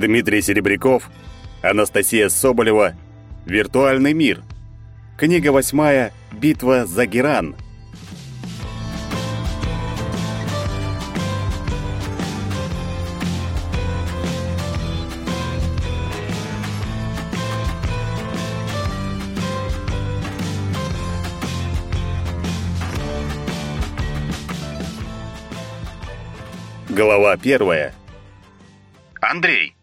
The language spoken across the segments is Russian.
Дмитрий Серебряков, Анастасия Соболева, Виртуальный мир. Книга восьмая Битва за Геран. Глава первая. Андрей.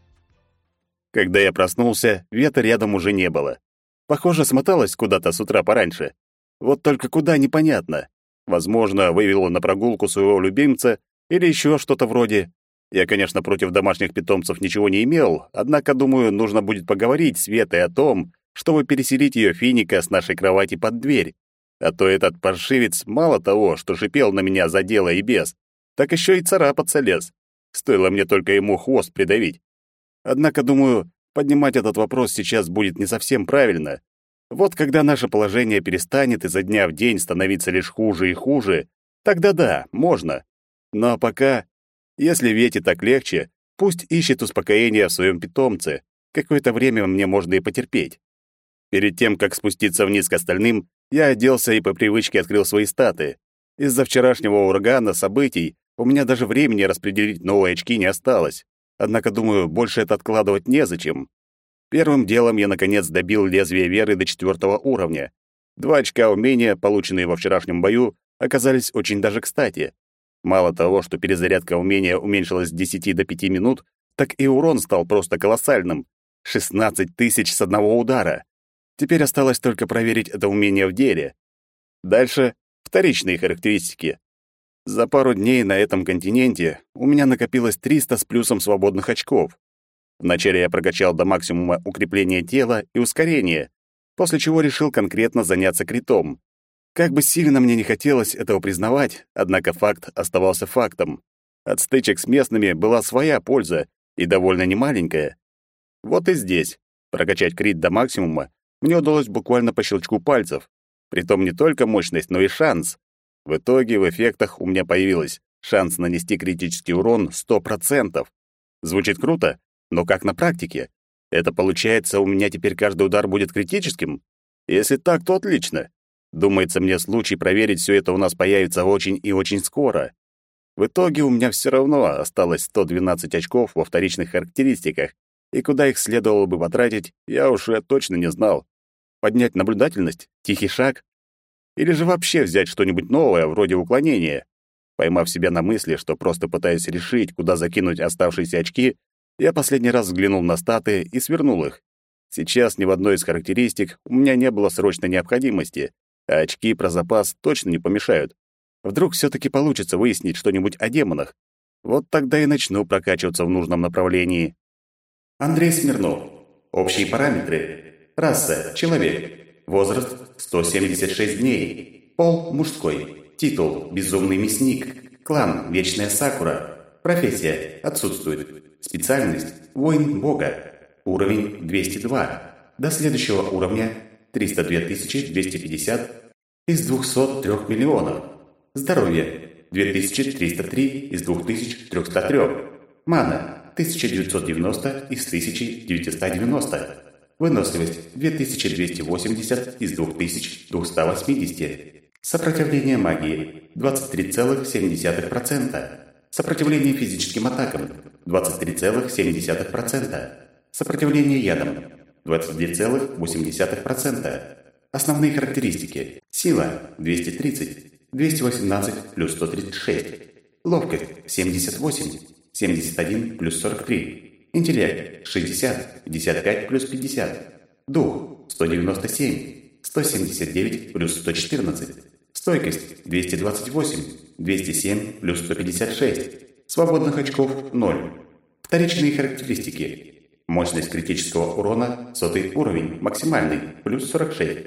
Когда я проснулся, ветра рядом уже не было. Похоже, смоталась куда-то с утра пораньше. Вот только куда непонятно. Возможно, вывела на прогулку своего любимца или еще что-то вроде. Я, конечно, против домашних питомцев ничего не имел, однако, думаю, нужно будет поговорить с Ветой о том, чтобы переселить ее финика с нашей кровати под дверь. А то этот паршивец мало того, что шипел на меня за дело и без, так еще и царапаться лез. Стоило мне только ему хвост придавить. Однако, думаю, поднимать этот вопрос сейчас будет не совсем правильно. Вот когда наше положение перестанет изо дня в день становиться лишь хуже и хуже, тогда да, можно. Но пока, если Вете так легче, пусть ищет успокоения в своем питомце. Какое-то время мне можно и потерпеть. Перед тем, как спуститься вниз к остальным, я оделся и по привычке открыл свои статы. Из-за вчерашнего урагана событий у меня даже времени распределить новые очки не осталось. Однако, думаю, больше это откладывать незачем. Первым делом я, наконец, добил лезвие веры до четвертого уровня. Два очка умения, полученные во вчерашнем бою, оказались очень даже кстати. Мало того, что перезарядка умения уменьшилась с 10 до 5 минут, так и урон стал просто колоссальным. 16 тысяч с одного удара. Теперь осталось только проверить это умение в деле. Дальше — вторичные характеристики. За пару дней на этом континенте у меня накопилось 300 с плюсом свободных очков. Вначале я прокачал до максимума укрепление тела и ускорение, после чего решил конкретно заняться критом. Как бы сильно мне не хотелось этого признавать, однако факт оставался фактом. От стычек с местными была своя польза, и довольно немаленькая. Вот и здесь. Прокачать крит до максимума мне удалось буквально по щелчку пальцев. Притом не только мощность, но и шанс. В итоге в эффектах у меня появилось шанс нанести критический урон 100%. Звучит круто, но как на практике? Это получается, у меня теперь каждый удар будет критическим? Если так, то отлично. Думается, мне случай проверить все это у нас появится очень и очень скоро. В итоге у меня все равно осталось 112 очков во вторичных характеристиках, и куда их следовало бы потратить, я уже точно не знал. Поднять наблюдательность? Тихий шаг? Или же вообще взять что-нибудь новое, вроде уклонения. Поймав себя на мысли, что просто пытаюсь решить, куда закинуть оставшиеся очки, я последний раз взглянул на статы и свернул их. Сейчас ни в одной из характеристик у меня не было срочной необходимости, а очки про запас точно не помешают. Вдруг все таки получится выяснить что-нибудь о демонах. Вот тогда и начну прокачиваться в нужном направлении. Андрей Смирнов. Общие параметры. Раса – человек. Возраст – 176 дней. Пол – мужской. Титул – безумный мясник. Клан – вечная сакура. Профессия – отсутствует. Специальность – воин бога. Уровень – 202. До следующего уровня – 302 250 из 203 миллионов. Здоровье – 2303 из 2303. Мана – 1990 из 1990. Выносливость 2280 из 2280. Сопротивление магии 23,7%. Сопротивление физическим атакам 23,7%. Сопротивление ядам 22,8%. Основные характеристики. Сила 230, 218 плюс 136. Ловкость 78, 71 плюс 43. Интеллект – 60, 55 плюс 50. Дух – 197, 179 плюс 114. Стойкость – 228, 207 плюс 156. Свободных очков – 0. Вторичные характеристики. Мощность критического урона – сотый уровень, максимальный, плюс 46.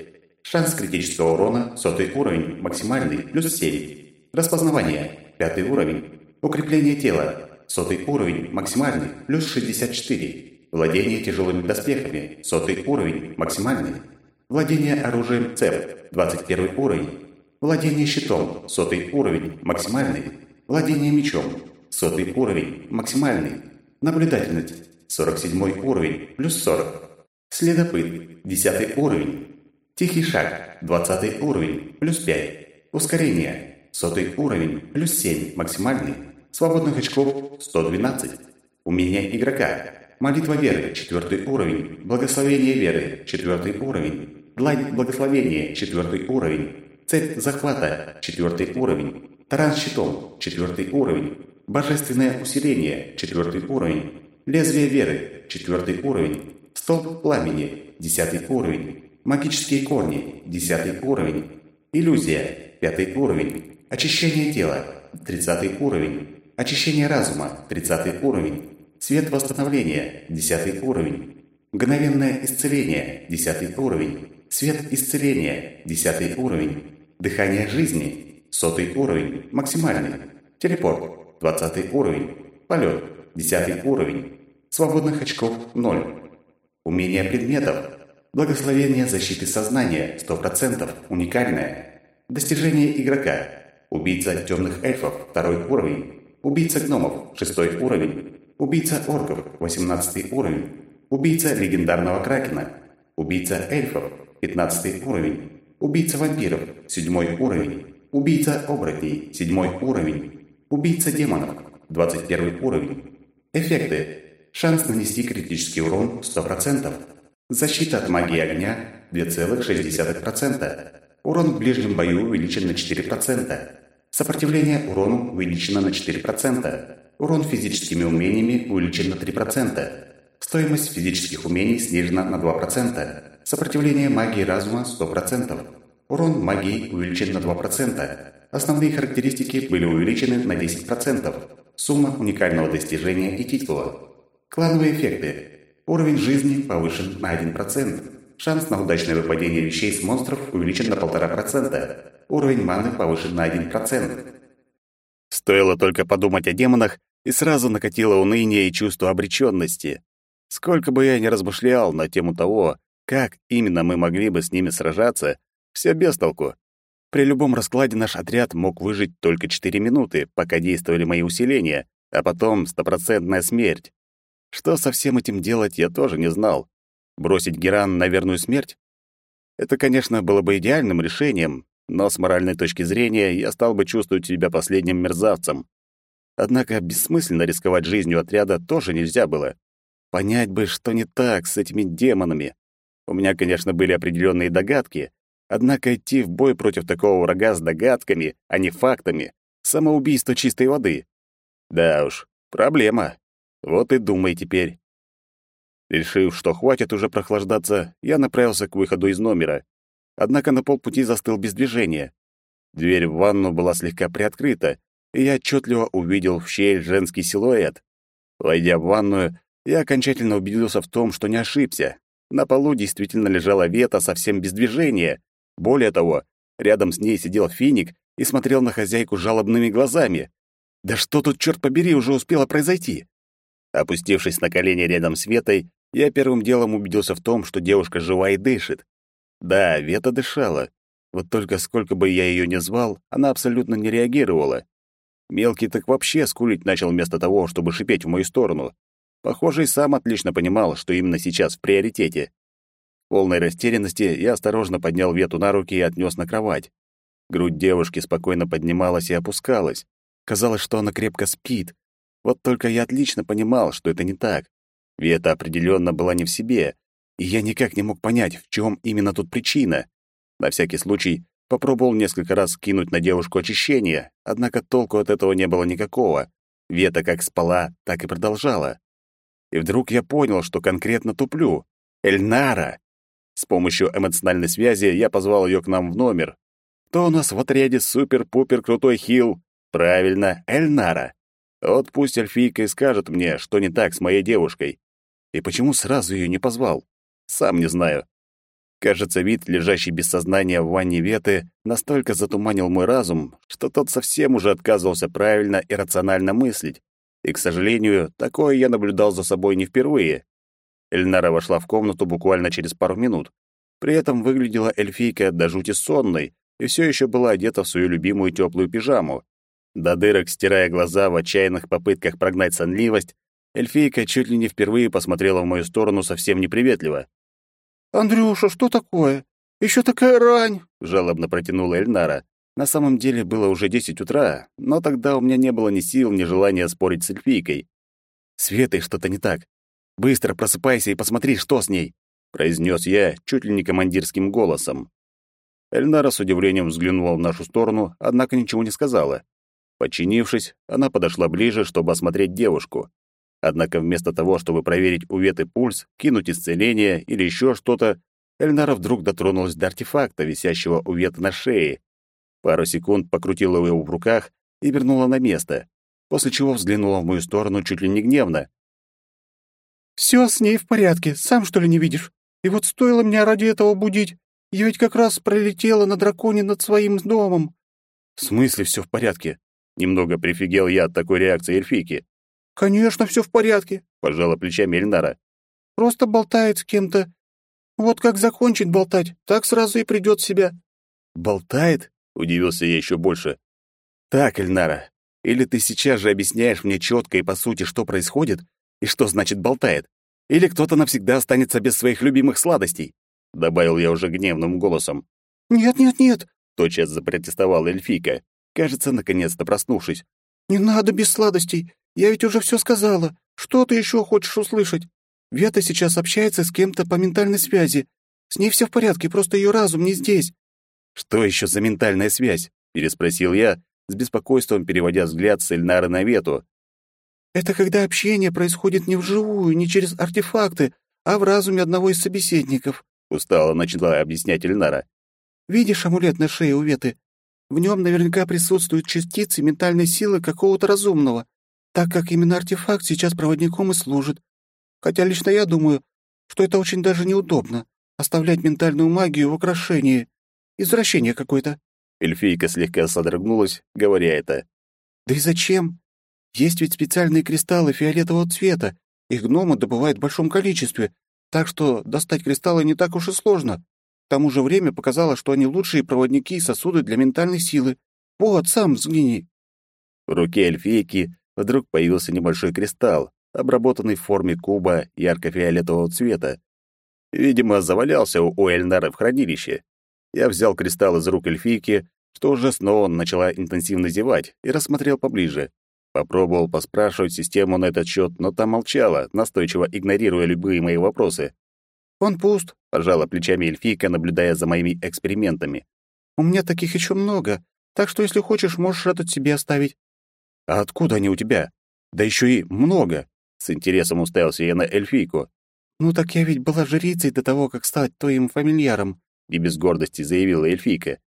Шанс критического урона – сотый уровень, максимальный, плюс 7. Распознавание – пятый уровень. Укрепление тела Сотый уровень, максимальный, плюс 64. Владение тяжелыми доспехами, сотый уровень, максимальный. Владение оружием ЦЕП, 21 уровень. Владение щитом, сотый уровень, максимальный. Владение мечом, сотый уровень, максимальный. Наблюдательность, 47 уровень, плюс 40. Следопыт, 10 уровень. Тихий шаг, 20 уровень, плюс 5. Ускорение, 100 уровень, плюс 7, максимальный. Свободных очков, 112. Умение игрока. Молитва веры, 4 уровень. Благословение веры, 4 уровень. Длань благословения, 4 уровень. Цепь захвата, 4 уровень. Таран щитом, 4 уровень. Божественное усиление, 4 уровень. Лезвие веры, 4 уровень. Столб пламени, 10 уровень. Магические корни, 10 уровень. Иллюзия, 5 уровень. Очищение тела, 30 уровень. Очищение разума, 30 уровень. Свет восстановления, 10 уровень. Мгновенное исцеление, 10 уровень. Свет исцеления, 10 уровень. Дыхание жизни, 100 уровень, максимальный. Телепорт, 20 уровень. Полет, 10 уровень. Свободных очков, 0. Умение предметов. Благословение защиты сознания, 100%, уникальное. Достижение игрока. Убийца темных эльфов, второй уровень. Убийца гномов, шестой уровень. Убийца орков, 18 уровень. Убийца легендарного кракена. Убийца эльфов, 15 уровень. Убийца вампиров, 7 уровень. Убийца оборотней, 7 уровень. Убийца демонов, 21 уровень. Эффекты. Шанс нанести критический урон 100%. Защита от магии огня 2,6%. Урон в ближнем бою увеличен на 4%. Сопротивление урону увеличено на 4%. Урон физическими умениями увеличен на 3%. Стоимость физических умений снижена на 2%. Сопротивление магии разума 100%. Урон магии увеличен на 2%. Основные характеристики были увеличены на 10%. Сумма уникального достижения и титула. Клановые эффекты. Уровень жизни повышен на 1%. Шанс на удачное выпадение вещей с монстров увеличен на 1,5%. Уровень маны повышен на 1%. Стоило только подумать о демонах, и сразу накатило уныние и чувство обреченности. Сколько бы я ни размышлял на тему того, как именно мы могли бы с ними сражаться, все без толку. При любом раскладе наш отряд мог выжить только 4 минуты, пока действовали мои усиления, а потом стопроцентная смерть. Что со всем этим делать, я тоже не знал. Бросить Геран на верную смерть? Это, конечно, было бы идеальным решением, но с моральной точки зрения я стал бы чувствовать себя последним мерзавцем. Однако бессмысленно рисковать жизнью отряда тоже нельзя было. Понять бы, что не так с этими демонами. У меня, конечно, были определенные догадки, однако идти в бой против такого врага с догадками, а не фактами — самоубийство чистой воды. Да уж, проблема. Вот и думай теперь. Решив, что хватит уже прохлаждаться, я направился к выходу из номера. Однако на полпути застыл без движения. Дверь в ванну была слегка приоткрыта, и я отчетливо увидел в щель женский силуэт. Войдя в ванную, я окончательно убедился в том, что не ошибся. На полу действительно лежала Вета совсем без движения. Более того, рядом с ней сидел финик и смотрел на хозяйку жалобными глазами. Да что тут, черт побери, уже успело произойти? Опустившись на колени рядом с Ветой, я первым делом убедился в том, что девушка жива и дышит. Да, Вета дышала. Вот только сколько бы я ее ни звал, она абсолютно не реагировала. Мелкий так вообще скулить начал вместо того, чтобы шипеть в мою сторону. Похоже, и сам отлично понимал, что именно сейчас в приоритете. В полной растерянности я осторожно поднял Вету на руки и отнес на кровать. Грудь девушки спокойно поднималась и опускалась. Казалось, что она крепко спит, вот только я отлично понимал, что это не так. Вета определенно была не в себе, и я никак не мог понять, в чем именно тут причина. На всякий случай попробовал несколько раз кинуть на девушку очищение, однако толку от этого не было никакого. Вета как спала, так и продолжала. И вдруг я понял, что конкретно туплю. Эльнара! С помощью эмоциональной связи я позвал ее к нам в номер. Кто у нас в отряде супер-пупер крутой хил? Правильно, Эльнара. Вот пусть эльфийка и скажет мне, что не так с моей девушкой. И почему сразу ее не позвал? Сам не знаю. Кажется, вид, лежащий без сознания в ванне Веты, настолько затуманил мой разум, что тот совсем уже отказывался правильно и рационально мыслить. И, к сожалению, такое я наблюдал за собой не впервые. Эльнара вошла в комнату буквально через пару минут. При этом выглядела эльфийка до жути сонной и все еще была одета в свою любимую теплую пижаму. До дырок стирая глаза в отчаянных попытках прогнать сонливость, эльфийка чуть ли не впервые посмотрела в мою сторону совсем неприветливо. «Андрюша, что такое? Еще такая рань!» — жалобно протянула Эльнара. На самом деле было уже десять утра, но тогда у меня не было ни сил, ни желания спорить с эльфийкой. «Светой что-то не так. Быстро просыпайся и посмотри, что с ней!» — произнес я чуть ли не командирским голосом. Эльнара с удивлением взглянула в нашу сторону, однако ничего не сказала. Подчинившись, она подошла ближе, чтобы осмотреть девушку. Однако вместо того, чтобы проверить у Веты пульс, кинуть исцеление или еще что-то, Эльнара вдруг дотронулась до артефакта, висящего у Веты на шее. Пару секунд покрутила его в руках и вернула на место, после чего взглянула в мою сторону чуть ли не гневно. «Все с ней в порядке, сам что ли не видишь? И вот стоило мне ради этого будить. Я ведь как раз пролетела на драконе над своим домом. В смысле все в порядке? Немного прифигел я от такой реакции эльфийки. Конечно, все в порядке, пожала плечами Эльнара. Просто болтает с кем-то. Вот как закончит болтать, так сразу и придет в себя. Болтает? Удивился я еще больше. Так, Эльнара, или ты сейчас же объясняешь мне четко и по сути, что происходит, и что значит болтает? Или кто-то навсегда останется без своих любимых сладостей? — добавил я уже гневным голосом. «Нет, нет, нет!» — тотчас запротестовала эльфийка, кажется, наконец-то проснувшись. «Не надо без сладостей. Я ведь уже все сказала. Что ты еще хочешь услышать? Вета сейчас общается с кем-то по ментальной связи. С ней все в порядке, просто ее разум не здесь». «Что еще за ментальная связь?» — переспросил я, с беспокойством переводя взгляд с Эльнары на Вету. «Это когда общение происходит не вживую, не через артефакты, а в разуме одного из собеседников. — устало начала объяснять Эльнара. «Видишь амулет на шее у Веты? В нем наверняка присутствуют частицы ментальной силы какого-то разумного, так как именно артефакт сейчас проводником и служит. Хотя лично я думаю, что это очень даже неудобно — оставлять ментальную магию в украшении. Извращение какое-то». Эльфийка слегка содрогнулась, говоря это. «Да и зачем? Есть ведь специальные кристаллы фиолетового цвета, их гномы добывают в большом количестве, так что достать кристаллы не так уж и сложно. К тому же время показало, что они лучшие проводники и сосуды для ментальной силы. Вот, сам взгляни. В руке эльфийки вдруг появился небольшой кристалл, обработанный в форме куба ярко-фиолетового цвета. Видимо, завалялся у Эльнара в хранилище. Я взял кристалл из рук эльфийки, что уже снова начала интенсивно зевать, и рассмотрел поближе. Попробовал поспрашивать систему на этот счет, но та молчала, настойчиво игнорируя любые мои вопросы. «Он пуст», — пожала плечами эльфийка, наблюдая за моими экспериментами. «У меня таких еще много, так что, если хочешь, можешь этот себе оставить». «А откуда они у тебя? Да еще и много!» С интересом уставился я на эльфийку. «Ну так я ведь была жрицей до того, как стать твоим фамильяром», — и без гордости заявила эльфийка.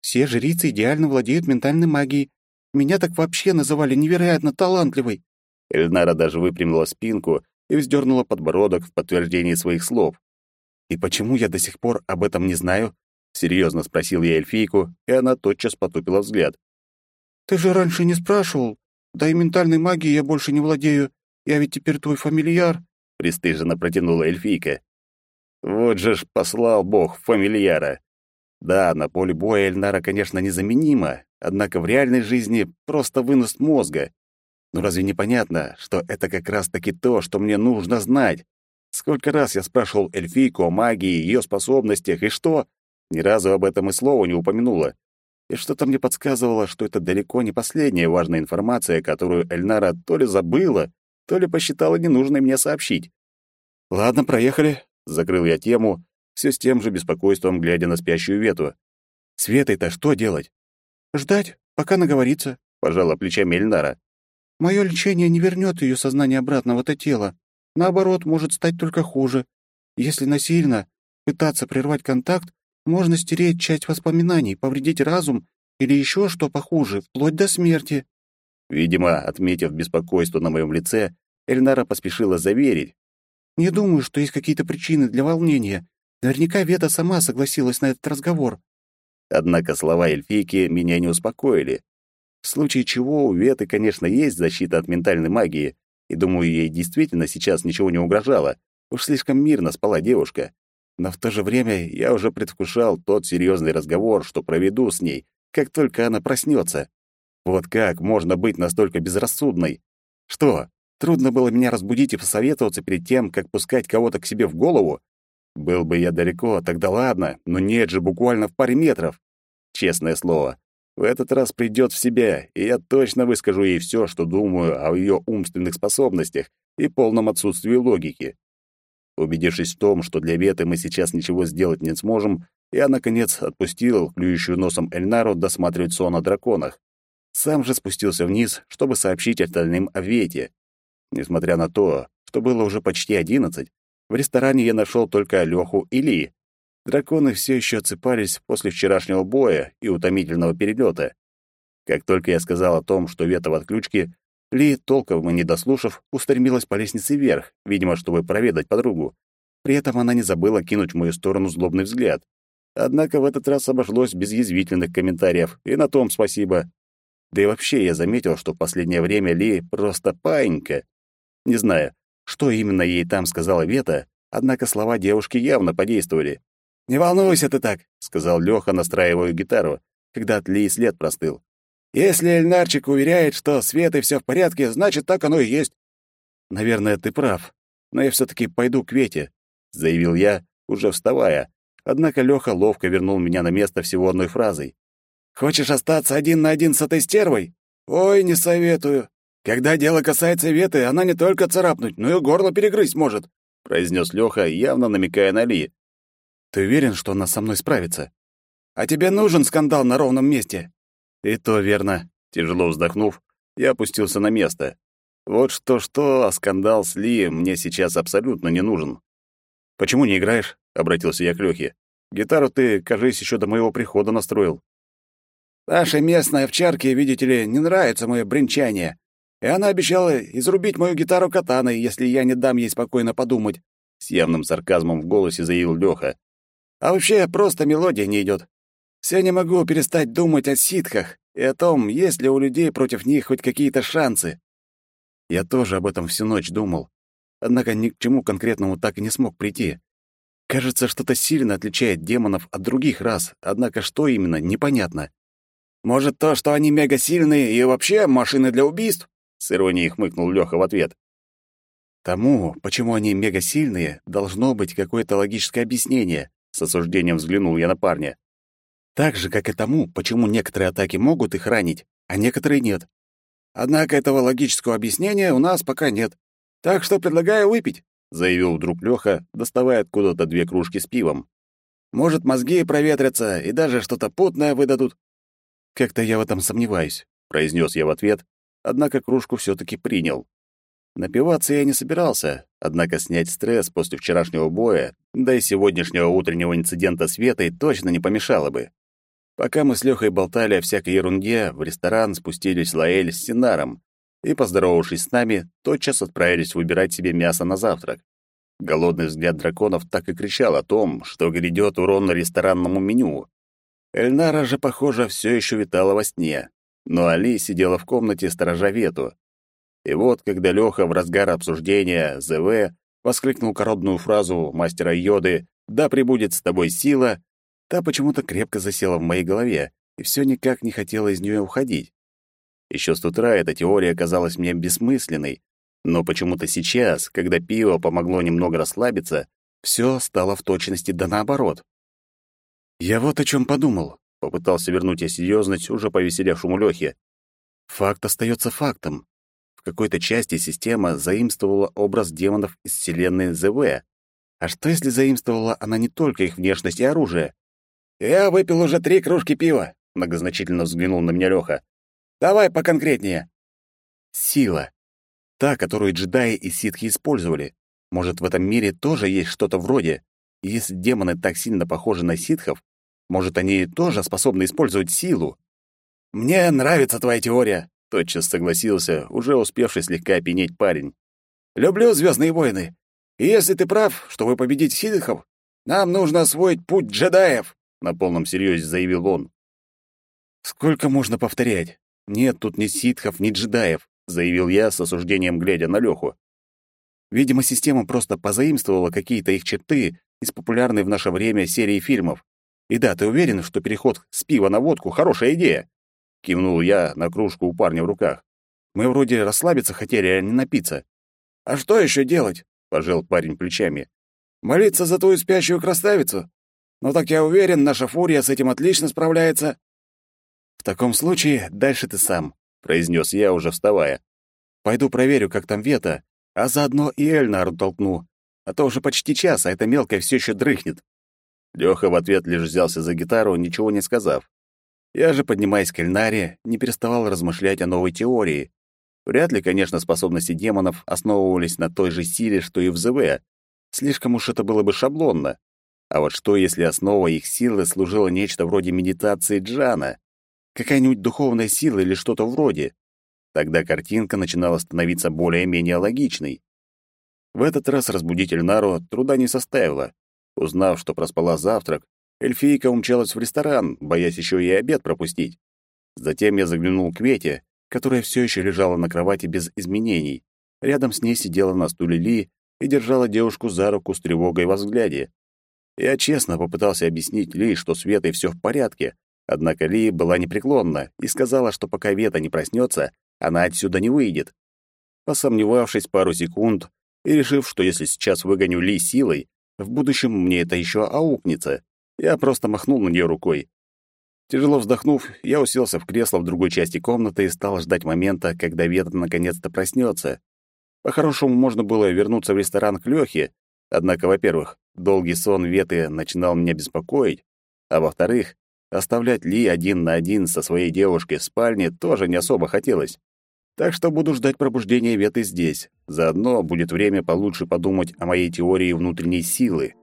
«Все жрицы идеально владеют ментальной магией, меня так вообще называли невероятно талантливой». Эльнара даже выпрямила спинку и вздернула подбородок в подтверждении своих слов. «И почему я до сих пор об этом не знаю?» — серьезно спросил я эльфийку, и она тотчас потупила взгляд. «Ты же раньше не спрашивал. Да и ментальной магией я больше не владею. Я ведь теперь твой фамильяр», — пристыженно протянула эльфийка. «Вот же ж послал бог фамильяра. Да, на поле боя Эльнара, конечно, незаменима, однако в реальной жизни просто вынос мозга. Но разве не понятно, что это как раз-таки то, что мне нужно знать? Сколько раз я спрашивал эльфийку о магии, ее способностях, и что? Ни разу об этом и слова не упомянула. И что-то мне подсказывало, что это далеко не последняя важная информация, которую Эльнара то ли забыла, то ли посчитала ненужной мне сообщить. «Ладно, проехали», — закрыл я тему, все с тем же беспокойством, глядя на спящую вету. «Светой-то что делать?» «Ждать, пока наговорится», — пожала плечами Эльнара. «Мое лечение не вернет ее сознание обратно в это тело. Наоборот, может стать только хуже. Если насильно пытаться прервать контакт, можно стереть часть воспоминаний, повредить разум или еще что похуже, вплоть до смерти». Видимо, отметив беспокойство на моем лице, Эльнара поспешила заверить. «Не думаю, что есть какие-то причины для волнения. Наверняка Вета сама согласилась на этот разговор. Однако слова эльфийки меня не успокоили. В случае чего у Веты, конечно, есть защита от ментальной магии, и, думаю, ей действительно сейчас ничего не угрожало. Уж слишком мирно спала девушка. Но в то же время я уже предвкушал тот серьезный разговор, что проведу с ней, как только она проснется. Вот как можно быть настолько безрассудной? Что, Трудно было меня разбудить и посоветоваться перед тем, как пускать кого-то к себе в голову. Был бы я далеко, тогда ладно, но нет же, буквально в паре метров. Честное слово, в этот раз придет в себя, и я точно выскажу ей все, что думаю о ее умственных способностях и полном отсутствии логики. Убедившись в том, что для Веты мы сейчас ничего сделать не сможем, я, наконец, отпустил клюющую носом Эльнару досматривать сон о драконах. Сам же спустился вниз, чтобы сообщить остальным о Вете. Несмотря на то, что было уже почти одиннадцать, в ресторане я нашел только Леху и Ли. Драконы все еще отсыпались после вчерашнего боя и утомительного перелета. Как только я сказал о том, что Вета в отключке, Ли, толком и не дослушав, устремилась по лестнице вверх, видимо, чтобы проведать подругу. При этом она не забыла кинуть в мою сторону злобный взгляд. Однако в этот раз обошлось без язвительных комментариев, и на том спасибо. Да и вообще я заметил, что в последнее время Ли просто паинька. Не знаю, что именно ей там сказала Вета, однако слова девушки явно подействовали. «Не волнуйся ты так», — сказал Лёха, настраивая гитару, когда от Ли след простыл. «Если Эльнарчик уверяет, что с Ветой всё в порядке, значит, так оно и есть». «Наверное, ты прав, но я всё-таки пойду к Вете», — заявил я, уже вставая. Однако Лёха ловко вернул меня на место всего одной фразой. «Хочешь остаться один на один с этой стервой? Ой, не советую. Когда дело касается Веты, она не только царапнуть, но и горло перегрызть может», — произнес Леха, явно намекая на Ли. «Ты уверен, что она со мной справится?» «А тебе нужен скандал на ровном месте?» «И то верно». Тяжело вздохнув, я опустился на место. Вот что-что, а скандал с Ли мне сейчас абсолютно не нужен. «Почему не играешь?» — обратился я к Лёхе. «Гитару ты, кажись, еще до моего прихода настроил». «Нашей местной овчарке, видите ли, не нравится мое бренчание и она обещала изрубить мою гитару катаной, если я не дам ей спокойно подумать», — с явным сарказмом в голосе заявил Лёха. «А вообще, просто мелодия не идёт. Все не могу перестать думать о ситхах и о том, есть ли у людей против них хоть какие-то шансы». Я тоже об этом всю ночь думал, однако ни к чему конкретному так и не смог прийти. Кажется, что-то сильно отличает демонов от других рас, однако что именно, непонятно. Может, то, что они мегасильные и вообще машины для убийств? С иронией хмыкнул Лёха в ответ. Тому, почему они мегасильные, должно быть какое-то логическое объяснение, с осуждением взглянул я на парня. Так же, как и тому, почему некоторые атаки могут их ранить, а некоторые нет. Однако этого логического объяснения у нас пока нет. Так что предлагаю выпить, заявил вдруг Лёха, доставая откуда-то две кружки с пивом. Может, мозги проветрятся и даже что-то путное выдадут. Как-то я в этом сомневаюсь, произнес я в ответ, однако кружку все таки принял. Напиваться я не собирался, однако снять стресс после вчерашнего боя, да и сегодняшнего утреннего инцидента с Ветой точно не помешало бы. Пока мы с Лёхой болтали о всякой ерунде, в ресторан спустились Лаэль с Синаром и, поздоровавшись с нами, тотчас отправились выбирать себе мясо на завтрак. Голодный взгляд драконов так и кричал о том, что грядет урон ресторанному меню. Эльнара же, похоже, все еще витала во сне но Али сидела в комнате, сторожа вету. И вот, когда Леха в разгар обсуждения ЗВ воскликнул коробную фразу мастера Йоды «Да пребудет с тобой сила», та почему-то крепко засела в моей голове и все никак не хотела из нее уходить. Еще с утра эта теория казалась мне бессмысленной, но почему-то сейчас, когда пиво помогло немного расслабиться, все стало в точности да наоборот. Я вот о чем подумал. Попытался вернуть я серьезность уже повеселевшему Лёхе. Факт остается фактом. В какой-то части система заимствовала образ демонов из вселенной ЗВ. А что если заимствовала она не только их внешность и оружие? «Я выпил уже три кружки пива», — многозначительно взглянул на меня Лёха. «Давай поконкретнее». «Сила. Та, которую джедаи и ситхи использовали. Может, в этом мире тоже есть что-то вроде. если демоны так сильно похожи на ситхов, может, они тоже способны использовать силу? Мне нравится твоя теория, тотчас согласился, уже успевший слегка опьянеть парень. Люблю Звездные войны. И если ты прав, чтобы победить ситхов, нам нужно освоить путь джедаев, на полном серьезе заявил он. Сколько можно повторять? Нет тут ни ситхов, ни джедаев, заявил я с осуждением, глядя на Леху. Видимо, система просто позаимствовала какие-то их черты из популярной в наше время серии фильмов. И да, ты уверен, что переход с пива на водку — хорошая идея?» Кивнул я на кружку у парня в руках. Мы вроде расслабиться хотели, а не напиться. А что еще делать? пожал парень плечами. Молиться за твою спящую красавицу? Ну так я уверен, наша фурия с этим отлично справляется. В таком случае дальше ты сам, произнес я, уже вставая. Пойду проверю, как там Вета, а заодно и Эльнару толкну, а то уже почти час, а эта мелкая все еще дрыхнет. Леха в ответ лишь взялся за гитару, ничего не сказав. Я же, поднимаясь к Эльнаре, не переставал размышлять о новой теории. Вряд ли, конечно, способности демонов основывались на той же силе, что и в ЗВ. Слишком уж это было бы шаблонно. А вот что, если основой их силы служило нечто вроде медитации Джана? Какая-нибудь духовная сила или что-то вроде? Тогда картинка начинала становиться более-менее логичной. В этот раз разбудить Эльнару труда не составило. Узнав, что проспала завтрак, эльфийка умчалась в ресторан, боясь еще и обед пропустить. Затем я заглянул к Вете, которая все еще лежала на кровати без изменений. Рядом с ней сидела на стуле Ли и держала девушку за руку с тревогой во взгляде. Я честно попытался объяснить Ли, что с Ветой все в порядке, однако Ли была непреклонна и сказала, что пока Вета не проснется, она отсюда не выйдет. Посомневавшись пару секунд и решив, что если сейчас выгоню Ли силой, в будущем мне это еще аукнется, я просто махнул на нее рукой. Тяжело вздохнув, я уселся в кресло в другой части комнаты и стал ждать момента, когда Вета наконец-то проснется. По-хорошему, можно было вернуться в ресторан к Лёхе, однако, во-первых, долгий сон Веты начинал меня беспокоить, а во-вторых, оставлять Ли один на один со своей девушкой в спальне тоже не особо хотелось. Так что буду ждать пробуждения Веты здесь. Заодно будет время получше подумать о моей теории внутренней силы.